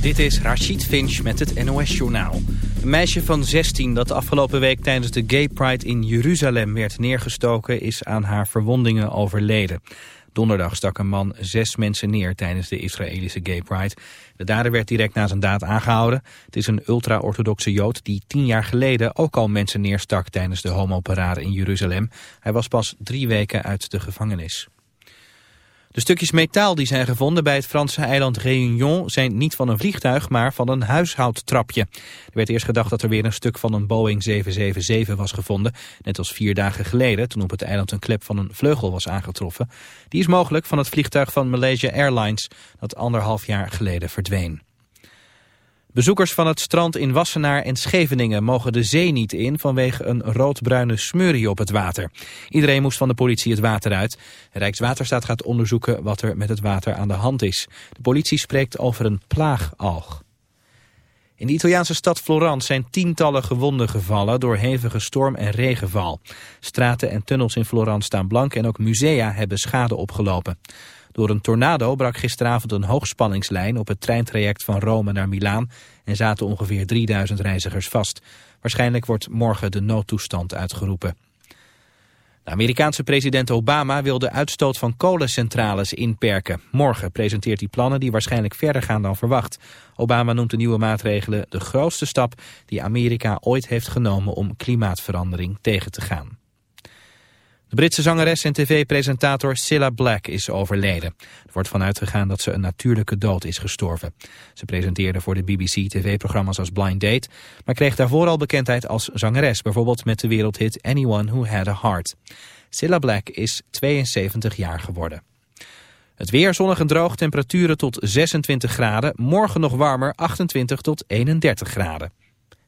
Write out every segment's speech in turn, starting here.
Dit is Rachid Finch met het NOS-journaal. Een meisje van 16 dat afgelopen week tijdens de Gay Pride in Jeruzalem werd neergestoken... is aan haar verwondingen overleden. Donderdag stak een man zes mensen neer tijdens de Israëlische Gay Pride. De dader werd direct na zijn daad aangehouden. Het is een ultra-orthodoxe jood die tien jaar geleden ook al mensen neerstak... tijdens de homoparade in Jeruzalem. Hij was pas drie weken uit de gevangenis. De stukjes metaal die zijn gevonden bij het Franse eiland Réunion zijn niet van een vliegtuig, maar van een huishoudtrapje. Er werd eerst gedacht dat er weer een stuk van een Boeing 777 was gevonden, net als vier dagen geleden toen op het eiland een klep van een vleugel was aangetroffen. Die is mogelijk van het vliegtuig van Malaysia Airlines dat anderhalf jaar geleden verdween. Bezoekers van het strand in Wassenaar en Scheveningen mogen de zee niet in vanwege een roodbruine smurrie op het water. Iedereen moest van de politie het water uit. Rijkswaterstaat gaat onderzoeken wat er met het water aan de hand is. De politie spreekt over een plaagalg. In de Italiaanse stad Florence zijn tientallen gewonden gevallen door hevige storm en regenval. Straten en tunnels in Florence staan blank en ook musea hebben schade opgelopen. Door een tornado brak gisteravond een hoogspanningslijn op het treintraject van Rome naar Milaan en zaten ongeveer 3000 reizigers vast. Waarschijnlijk wordt morgen de noodtoestand uitgeroepen. De Amerikaanse president Obama wil de uitstoot van kolencentrales inperken. Morgen presenteert hij plannen die waarschijnlijk verder gaan dan verwacht. Obama noemt de nieuwe maatregelen de grootste stap die Amerika ooit heeft genomen om klimaatverandering tegen te gaan. De Britse zangeres en tv-presentator Cilla Black is overleden. Er wordt vanuit gegaan dat ze een natuurlijke dood is gestorven. Ze presenteerde voor de BBC tv-programma's als Blind Date... maar kreeg daarvoor al bekendheid als zangeres... bijvoorbeeld met de wereldhit Anyone Who Had a Heart. Cilla Black is 72 jaar geworden. Het weer zonnig en droog, temperaturen tot 26 graden. Morgen nog warmer, 28 tot 31 graden.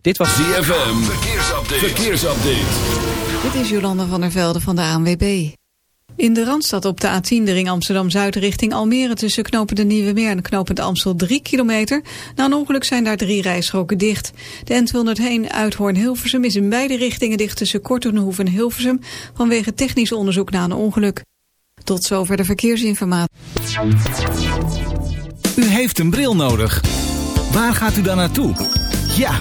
Dit was ZFM, verkeersupdate. verkeersupdate. Dit is Jolanda van der Velde van de ANWB. In de Randstad op de A10, de ring Amsterdam-Zuid richting Almere... tussen knopen de Nieuwe Meer en knopend Amstel 3 kilometer. Na een ongeluk zijn daar drie rijstroken dicht. De N201 Uithoorn-Hilversum is in beide richtingen dicht... tussen Kortenhoeven en Hilversum... vanwege technisch onderzoek na een ongeluk. Tot zover de verkeersinformatie. U heeft een bril nodig. Waar gaat u dan naartoe? Ja,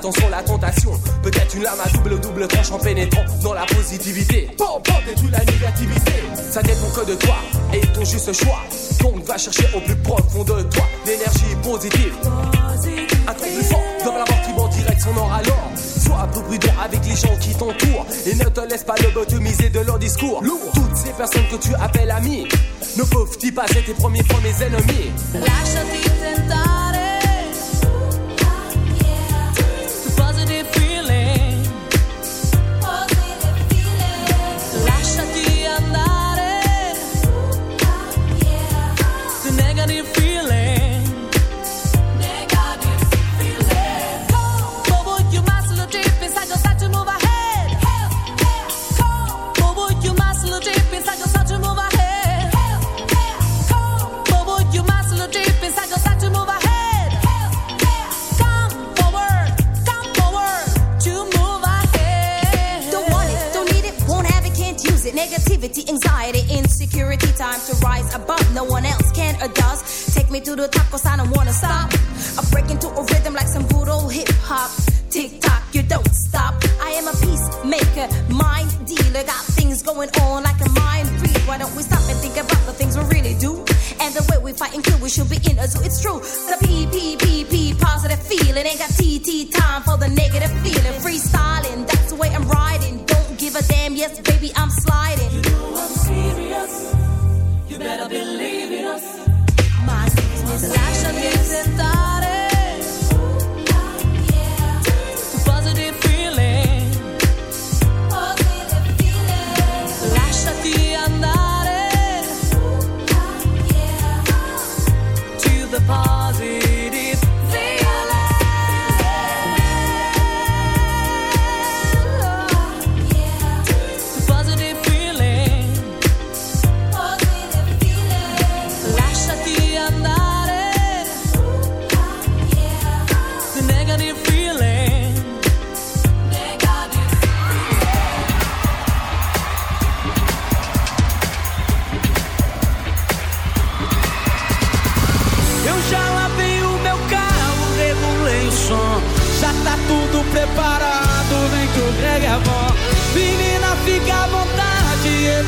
attention la tentation. Peut-être une lame à double double tranche en pénétrant dans la positivité. Bon, bon, détruis la négativité. Ça dépend que de toi et ton juste choix. Donc va chercher au plus profond de toi l'énergie positive. Un truc plus fort dans la mort direct son or alors. Sois plus prudent avec les gens qui t'entourent et ne te laisse pas lobotomiser de leur discours. Lourd. Toutes ces personnes que tu appelles amis ne peuvent-ils pas être tes premiers fois mes ennemis? Lâche And the way we kill, we should be in a zoo. It's true. The P, P, P, P, positive feeling. Ain't got T, T time for the negative feeling. Freestyling, that's the way I'm riding. Don't give a damn, yes, baby, I'm sliding. You know I'm serious. You better believe in us. My business, Lasciati sentare.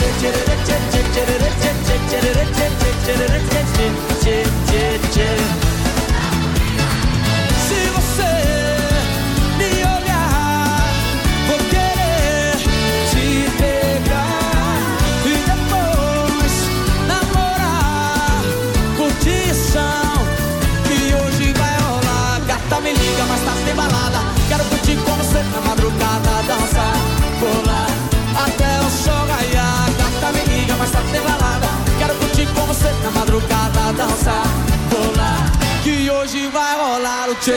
Thank you.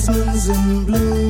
jasmines in bloom.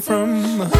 From.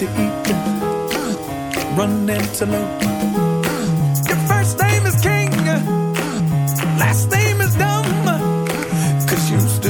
To eat, run antelope. Your first name is King, last name is Dumb. Cause you still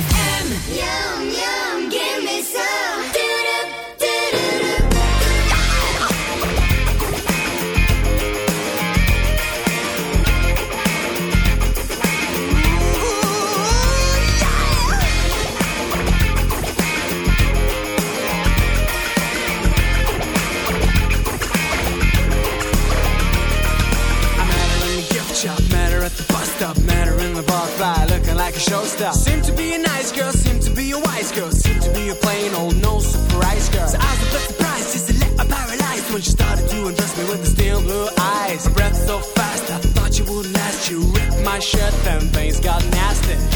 A wise girl, seemed to be a plain old no surprise girl. So I was a bit surprised, just a little paralyzed when she started to undress me with the steel blue eyes. Her breath so fast, I thought you wouldn't last. You ripped my shirt, then things got nasty.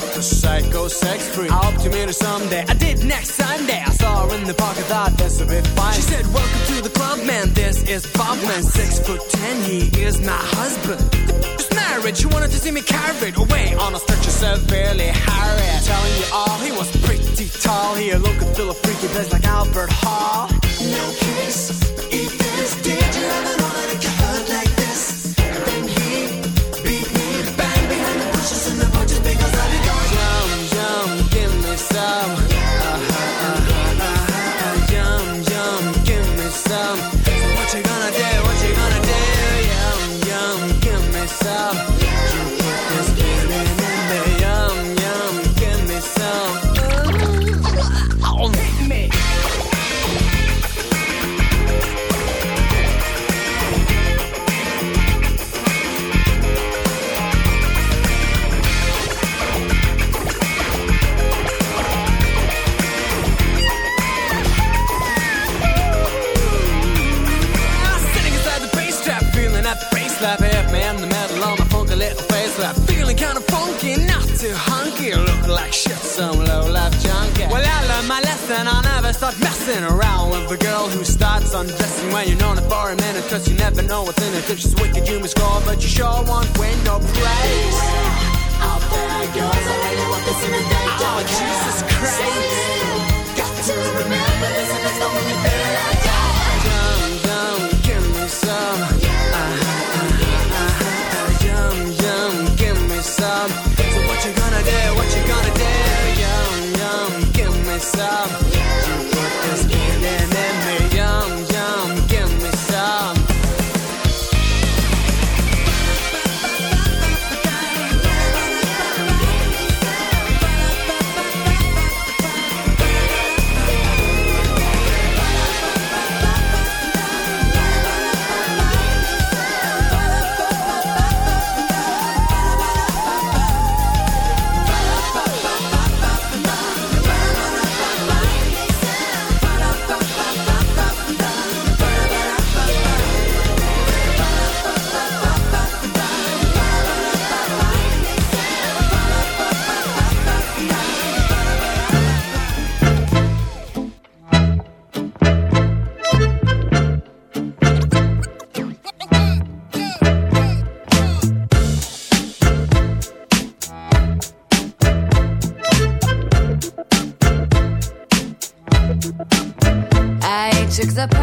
Forget the psycho sex freak. I hope to meet her someday. I did next Sunday. I saw her in the park, I thought this would be fine. She said, Welcome to the club, man. This is Bob, man. Six foot ten, he is my husband. Married, she wanted to see me carried away on a stretcher severely harried. Telling you all, he was pretty tall. He looked and feel a freaky place like Albert Hall. No kiss, eat this. Did нам start messing around with a girl who starts undressing when you're known for a minute. Cause you never know what's in it. If she's wicked, you must go, but you sure won't win no praise. Out there goes, I really want this in the day. Oh, Jesus Christ. Got to remember this and it's the only thing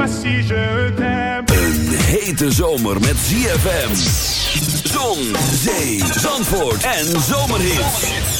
pas si je. Een hete zomer met ZFM. Zon, zee, zandvoort en zomerhit.